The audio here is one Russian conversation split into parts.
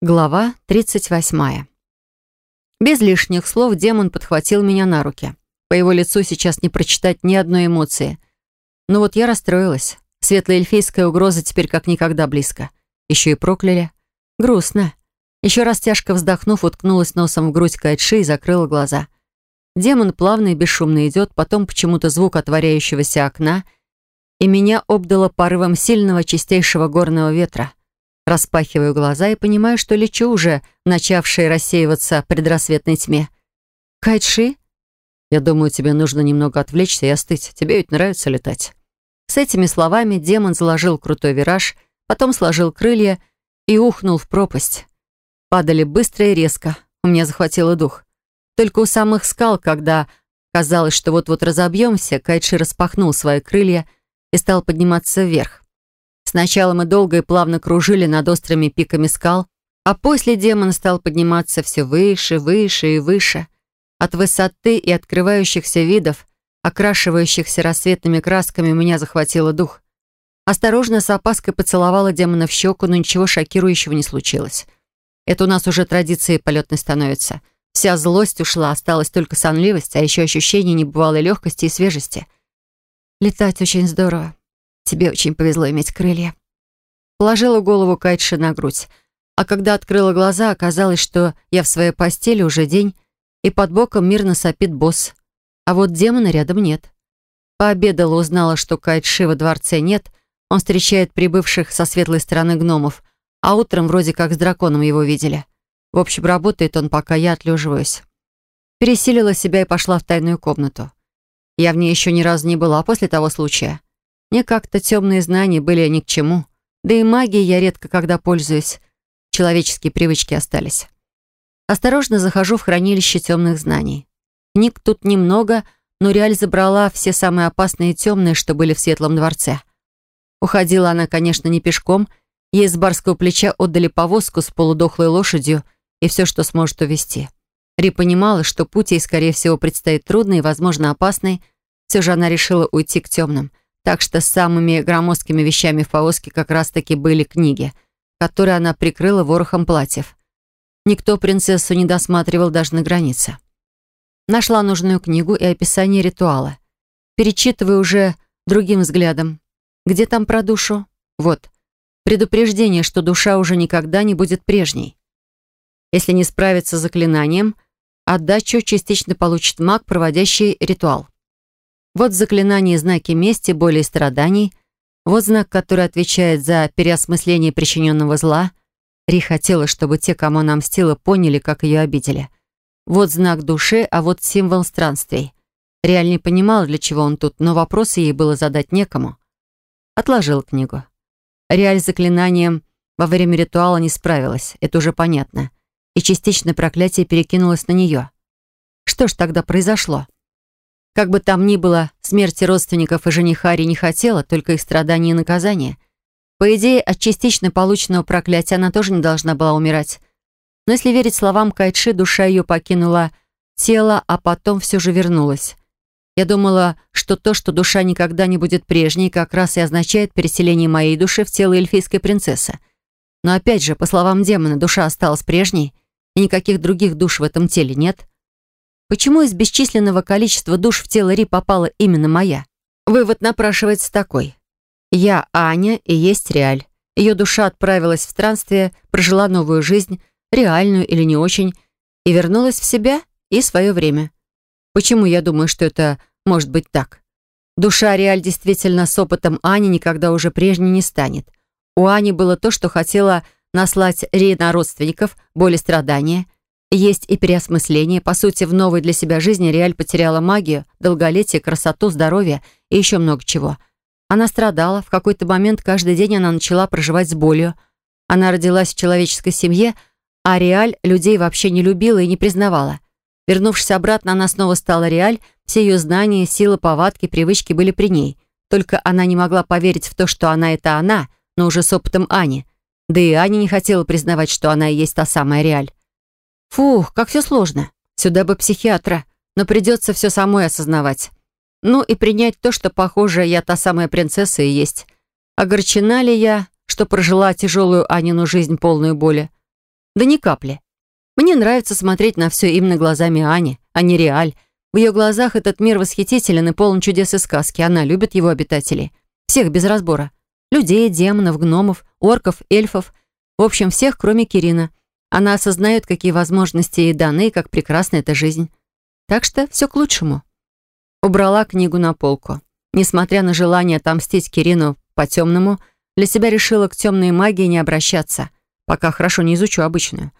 Глава 38. Без лишних слов демон подхватил меня на руки. По его лицу сейчас не прочитать ни одной эмоции. Но вот я расстроилась. Светлая эльфийская угроза теперь как никогда близко. Еще и прокляли. Грустно. Еще раз тяжко вздохнув, уткнулась носом в грудь Кайтши и закрыла глаза. Демон плавно и бесшумно идет, потом почему-то звук отворяющегося окна, и меня обдало порывом сильного чистейшего горного ветра. Распахиваю глаза и понимаю, что лечу уже, начавшей рассеиваться предрассветной тьме. «Кайтши?» «Я думаю, тебе нужно немного отвлечься и остыть. Тебе ведь нравится летать». С этими словами демон заложил крутой вираж, потом сложил крылья и ухнул в пропасть. Падали быстро и резко. У меня захватило дух. Только у самых скал, когда казалось, что вот-вот разобьемся, Кайтши распахнул свои крылья и стал подниматься вверх. Сначала мы долго и плавно кружили над острыми пиками скал, а после демон стал подниматься все выше, выше и выше — от высоты и открывающихся видов, окрашивающихся рассветными красками, меня захватило дух. Осторожно, с опаской поцеловала демона в щеку, но ничего шокирующего не случилось. Это у нас уже традицией полетной становится. Вся злость ушла, осталась только сонливость, а еще ощущение небывалой легкости и свежести. Летать очень здорово. Тебе очень повезло иметь крылья. Положила голову Кайтши на грудь. А когда открыла глаза, оказалось, что я в своей постели уже день, и под боком мирно сопит босс. А вот демона рядом нет. Пообедала, узнала, что Кайтши во дворце нет, он встречает прибывших со светлой стороны гномов, а утром вроде как с драконом его видели. В общем, работает он, пока я отлеживаюсь. Пересилила себя и пошла в тайную комнату. Я в ней еще ни разу не была после того случая. Мне как-то темные знания были ни к чему. Да и магией я редко когда пользуюсь. Человеческие привычки остались. Осторожно захожу в хранилище темных знаний. Книг тут немного, но Реаль забрала все самые опасные и темные, что были в Светлом дворце. Уходила она, конечно, не пешком. Ей с барского плеча отдали повозку с полудохлой лошадью и все, что сможет увезти. Ри понимала, что путь ей, скорее всего, предстоит трудный и, возможно, опасный. Все же она решила уйти к темным. Так что самыми громоздкими вещами в повозке как раз-таки были книги, которые она прикрыла ворохом платьев. Никто принцессу не досматривал даже на границе. Нашла нужную книгу и описание ритуала. Перечитываю уже другим взглядом. Где там про душу? Вот. Предупреждение, что душа уже никогда не будет прежней. Если не справиться с заклинанием, отдачу частично получит маг, проводящий ритуал. Вот заклинание знаки мести, боли и страданий. Вот знак, который отвечает за переосмысление причиненного зла. Ри хотела, чтобы те, кому она мстила, поняли, как ее обидели. Вот знак души, а вот символ странствий. Реаль не понимала, для чего он тут, но вопросы ей было задать некому. Отложил книгу. Реаль с заклинанием во время ритуала не справилась, это уже понятно. И частично проклятие перекинулось на нее. Что ж тогда произошло? Как бы там ни было, смерти родственников и жениха Ри не хотела, только их страдания и наказания — по идее, от частично полученного проклятия она тоже не должна была умирать. Но если верить словам Кайши, душа ее покинула тело, а потом все же вернулась. Я думала, что то, что душа никогда не будет прежней, как раз и означает переселение моей души в тело эльфийской принцессы. Но опять же, по словам демона, душа осталась прежней, и никаких других душ в этом теле нет. Почему из бесчисленного количества душ в тело Ри попала именно моя? Вывод напрашивается такой. Я Аня и есть Реаль. Ее душа отправилась в странствие, прожила новую жизнь, реальную или не очень, и вернулась в себя и свое время. Почему я думаю, что это может быть так? Душа Реаль действительно с опытом Ани никогда уже прежней не станет. У Ани было то, что хотела наслать Ри на родственников, боль и страдания. Есть и переосмысление. По сути, в новой для себя жизни Реаль потеряла магию, долголетие, красоту, здоровье и еще много чего – она страдала, в какой-то момент каждый день она начала проживать с болью. Она родилась в человеческой семье, а Реаль людей вообще не любила и не признавала. Вернувшись обратно, она снова стала Реаль, все ее знания, силы, повадки, привычки были при ней. Только она не могла поверить в то, что она — это она, но уже с опытом Ани. Да и Аня не хотела признавать, что она и есть та самая Реаль. Фух, как все сложно. Сюда бы психиатра, но придется все самой осознавать. Ну и принять то, что, похоже, я та самая принцесса и есть. Огорчена ли я, что прожила тяжелую Анину жизнь полную боли? Да ни капли. Мне нравится смотреть на все именно глазами Ани, а не Реаль. В ее глазах этот мир восхитителен и полон чудес и сказки. Она любит его обитателей. Всех без разбора. Людей, демонов, гномов, орков, эльфов. В общем, всех, кроме Кирина. Она осознает, какие возможности ей даны и как прекрасна эта жизнь. Так что все к лучшему. Убрала книгу на полку. Несмотря на желание отомстить Кирину по-темному, для себя решила к темной магии не обращаться, пока хорошо не изучу обычную.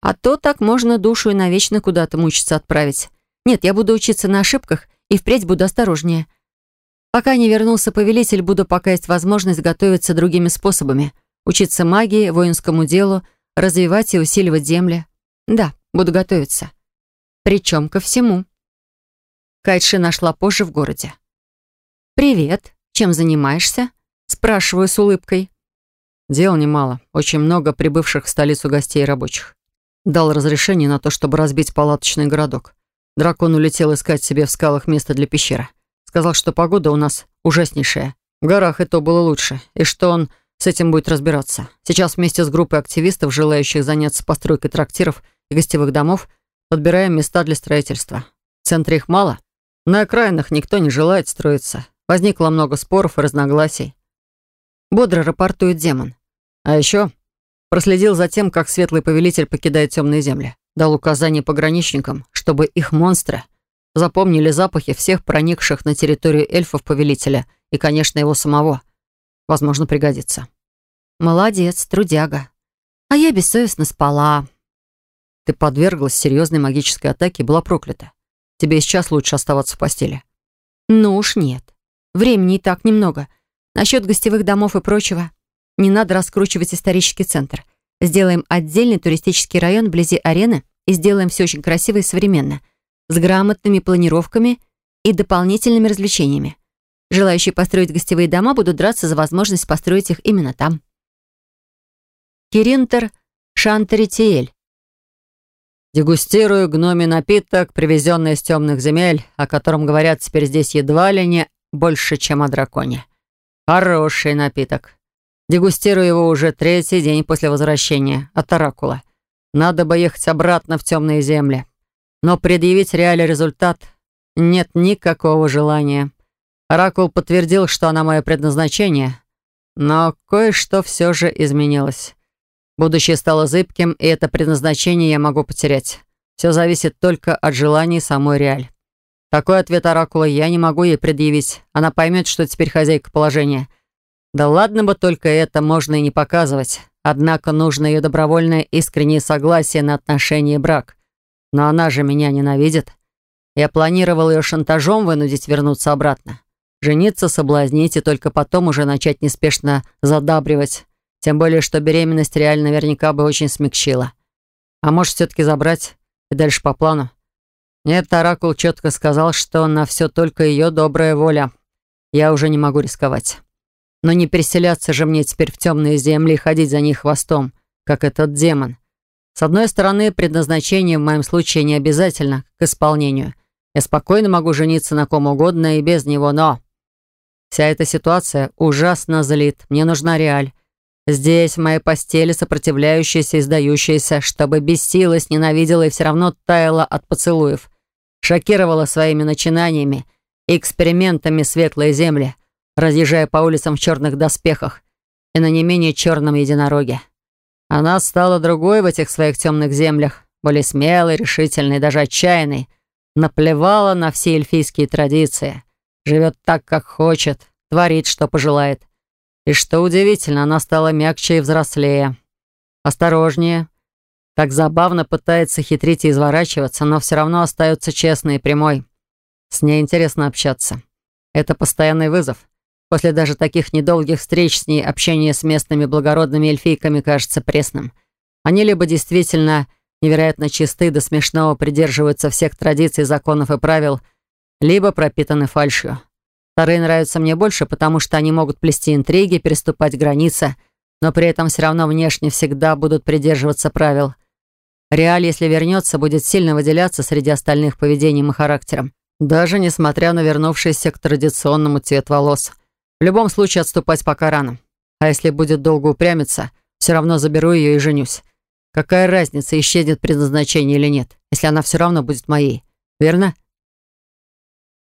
А то так можно душу и навечно куда-то мучиться отправить. Нет, я буду учиться на ошибках и впредь буду осторожнее. Пока не вернулся повелитель, буду, пока есть возможность, готовиться другими способами. Учиться магии, воинскому делу, развивать и усиливать земли. Да, буду готовиться. Причем ко всему. Кайтши нашла позже в городе. «Привет. Чем занимаешься?» Спрашиваю с улыбкой. Дел немало. Очень много прибывших в столицу гостей и рабочих. Дал разрешение на то, чтобы разбить палаточный городок. Дракон улетел искать себе в скалах место для пещеры. Сказал, что погода у нас ужаснейшая. В горах и то было лучше. И что он с этим будет разбираться. Сейчас вместе с группой активистов, желающих заняться постройкой трактиров и гостевых домов, подбираем места для строительства. В центре их мало. На окраинах никто не желает строиться. Возникло много споров и разногласий. Бодро рапортует демон. А еще проследил за тем, как светлый повелитель покидает темные земли. Дал указание пограничникам, чтобы их монстры запомнили запахи всех проникших на территорию эльфов-повелителя и, конечно, его самого. Возможно, пригодится. Молодец, трудяга. А я бессовестно спала. Ты подверглась серьезной магической атаке и была проклята. Тебе сейчас лучше оставаться в постели». «Ну уж нет. Времени и так немного. Насчет гостевых домов и прочего. Не надо раскручивать исторический центр. Сделаем отдельный туристический район вблизи арены и сделаем все очень красиво и современно, с грамотными планировками и дополнительными развлечениями. Желающие построить гостевые дома будут драться за возможность построить их именно там. Киринтер Шантеритиэль Дегустирую гноми напиток, привезенный из темных земель, о котором говорят теперь здесь едва ли не больше, чем о драконе. Хороший напиток. Дегустирую его уже третий день после возвращения от Оракула. Надо бы ехать обратно в темные земли. Но предъявить реальный результат нет никакого желания. Оракул подтвердил, что она мое предназначение, но кое-что все же изменилось. Будущее стало зыбким, и это предназначение я могу потерять. Все зависит только от желаний самой Реаль. Такой ответ Оракула я не могу ей предъявить. Она поймет, что теперь хозяйка положения. Да ладно бы только это можно и не показывать. Однако нужно ее добровольное искреннее согласие на отношения и брак. Но она же меня ненавидит. Я планировал ее шантажом вынудить вернуться обратно. Жениться, соблазнить и только потом уже начать неспешно задабривать. Тем более, что беременность реально наверняка бы очень смягчила. А может, все-таки забрать и дальше по плану? Нет, Оракул четко сказал, что на все только ее добрая воля. Я уже не могу рисковать. Но не переселяться же мне теперь в темные земли и ходить за них хвостом, как этот демон. С одной стороны, предназначение в моем случае не обязательно к исполнению. Я спокойно могу жениться на ком угодно и без него, но... Вся эта ситуация ужасно злит. Мне нужна реаль. Здесь, в моей постели, сопротивляющаяся и сдающаяся, чтобы бесилась, ненавидела и все равно таяла от поцелуев. Шокировала своими начинаниями и экспериментами светлые земли, разъезжая по улицам в черных доспехах и на не менее черном единороге. Она стала другой в этих своих темных землях, более смелой, решительной, даже отчаянной, наплевала на все эльфийские традиции, живет так, как хочет, творит, что пожелает. И что удивительно, она стала мягче и взрослее. Осторожнее. Так забавно пытается хитрить и изворачиваться, но все равно остается честной и прямой. С ней интересно общаться. Это постоянный вызов. После даже таких недолгих встреч с ней общение с местными благородными эльфийками кажется пресным. Они либо действительно невероятно чисты до смешного придерживаются всех традиций, законов и правил, либо пропитаны фальшью. Вторые нравятся мне больше, потому что они могут плести интриги, переступать границы, но при этом все равно внешне всегда будут придерживаться правил. Реаль, если вернется, будет сильно выделяться среди остальных поведением и характером, даже несмотря на вернувшийся к традиционному цвет волос. В любом случае отступать пока рано. А если будет долго упрямиться, все равно заберу ее и женюсь. Какая разница, исчезнет предназначение или нет, если она все равно будет моей, верно?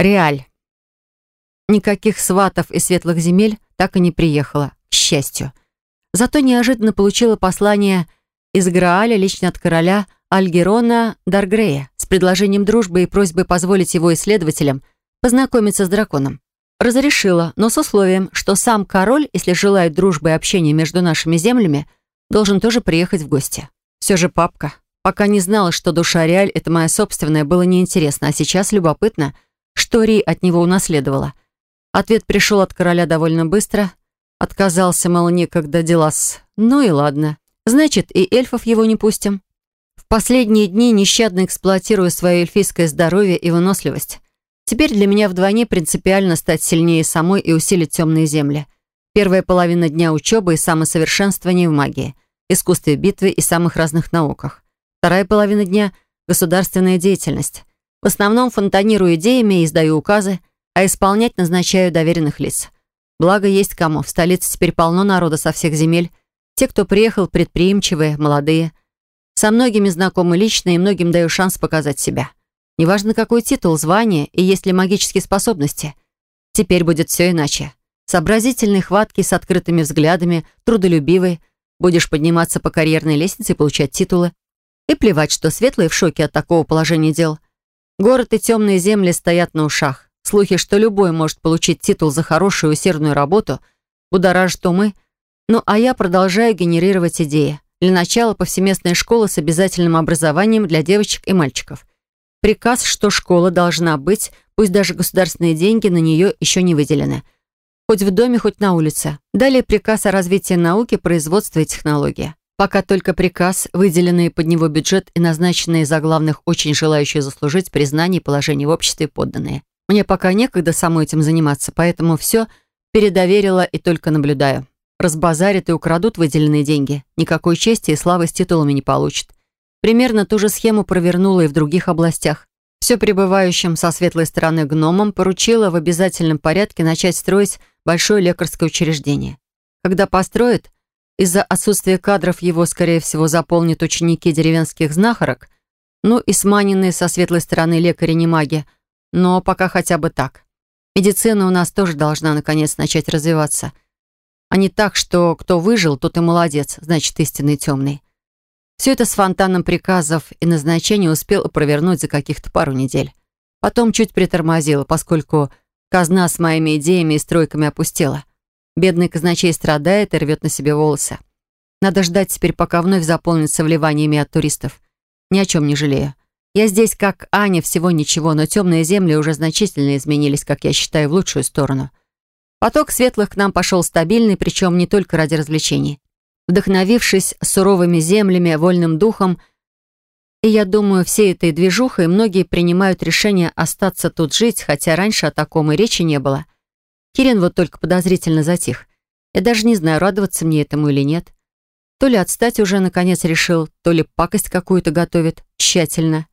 Реаль. Никаких сватов и светлых земель так и не приехала, к счастью. Зато неожиданно получила послание из Грааля лично от короля Альгерона Даргрея с предложением дружбы и просьбой позволить его исследователям познакомиться с драконом. Разрешила, но с условием, что сам король, если желает дружбы и общения между нашими землями, должен тоже приехать в гости. Все же папка. Пока не знала, что душа Реаль — это моя собственная, было неинтересно, а сейчас любопытно, что Ри от него унаследовала. Ответ пришел от короля довольно быстро. Отказался, мол, некогда дела с... Ну и ладно. Значит, и эльфов его не пустим. В последние дни нещадно эксплуатирую свое эльфийское здоровье и выносливость. Теперь для меня вдвойне принципиально стать сильнее самой и усилить темные земли. Первая половина дня учебы и самосовершенствование в магии, искусстве битвы и самых разных науках. Вторая половина дня — государственная деятельность. В основном фонтанирую идеями и издаю указы, а исполнять назначаю доверенных лиц. Благо есть кому. В столице теперь полно народа со всех земель. Те, кто приехал, предприимчивые, молодые. Со многими знакомы лично и многим даю шанс показать себя. Неважно, какой титул, звание и есть ли магические способности. Теперь будет все иначе. Сообразительный, хваткий, с открытыми взглядами, трудолюбивый. Будешь подниматься по карьерной лестнице и получать титулы. И плевать, что светлые в шоке от такого положения дел. Город и темные земли стоят на ушах. Слухи, что любой может получить титул за хорошую усердную работу, будоражат умы. Ну а я продолжаю генерировать идеи. Для начала повсеместная школа с обязательным образованием для девочек и мальчиков. Приказ, что школа должна быть, пусть даже государственные деньги на нее еще не выделены. Хоть в доме, хоть на улице. Далее приказ о развитии науки, производства и технологии. Пока только приказ, выделенный под него бюджет и назначенные за главных очень желающие заслужить признание и положение в обществе подданные. Мне пока некогда самой этим заниматься, поэтому все передоверила и только наблюдаю. Разбазарят и украдут выделенные деньги. Никакой чести и славы с титулами не получат. Примерно ту же схему провернула и в других областях. Все пребывающим со светлой стороны гномам поручила в обязательном порядке начать строить большое лекарское учреждение. Когда построят, из-за отсутствия кадров его, скорее всего, заполнят ученики деревенских знахарок, ну и сманенные со светлой стороны лекари не маги, но пока хотя бы так. Медицина у нас тоже должна, наконец, начать развиваться. А не так, что кто выжил, тот и молодец, значит, истинный темный. Все это с фонтаном приказов и назначений успел провернуть за каких-то пару недель. Потом чуть притормозил, поскольку казна с моими идеями и стройками опустела. Бедный казначей страдает и рвет на себе волосы. Надо ждать теперь, пока вновь заполнится вливаниями от туристов. Ни о чем не жалею. Я здесь, как Аня, всего ничего, но темные земли уже значительно изменились, как я считаю, в лучшую сторону. Поток светлых к нам пошел стабильный, причем не только ради развлечений вдохновившись суровыми землями, вольным духом, и я думаю, всей этой движухой многие принимают решение остаться тут жить, хотя раньше о таком и речи не было. Кирин вот только подозрительно затих. Я даже не знаю, радоваться мне этому или нет. То ли отстать уже наконец решил, то ли пакость какую-то готовит тщательно.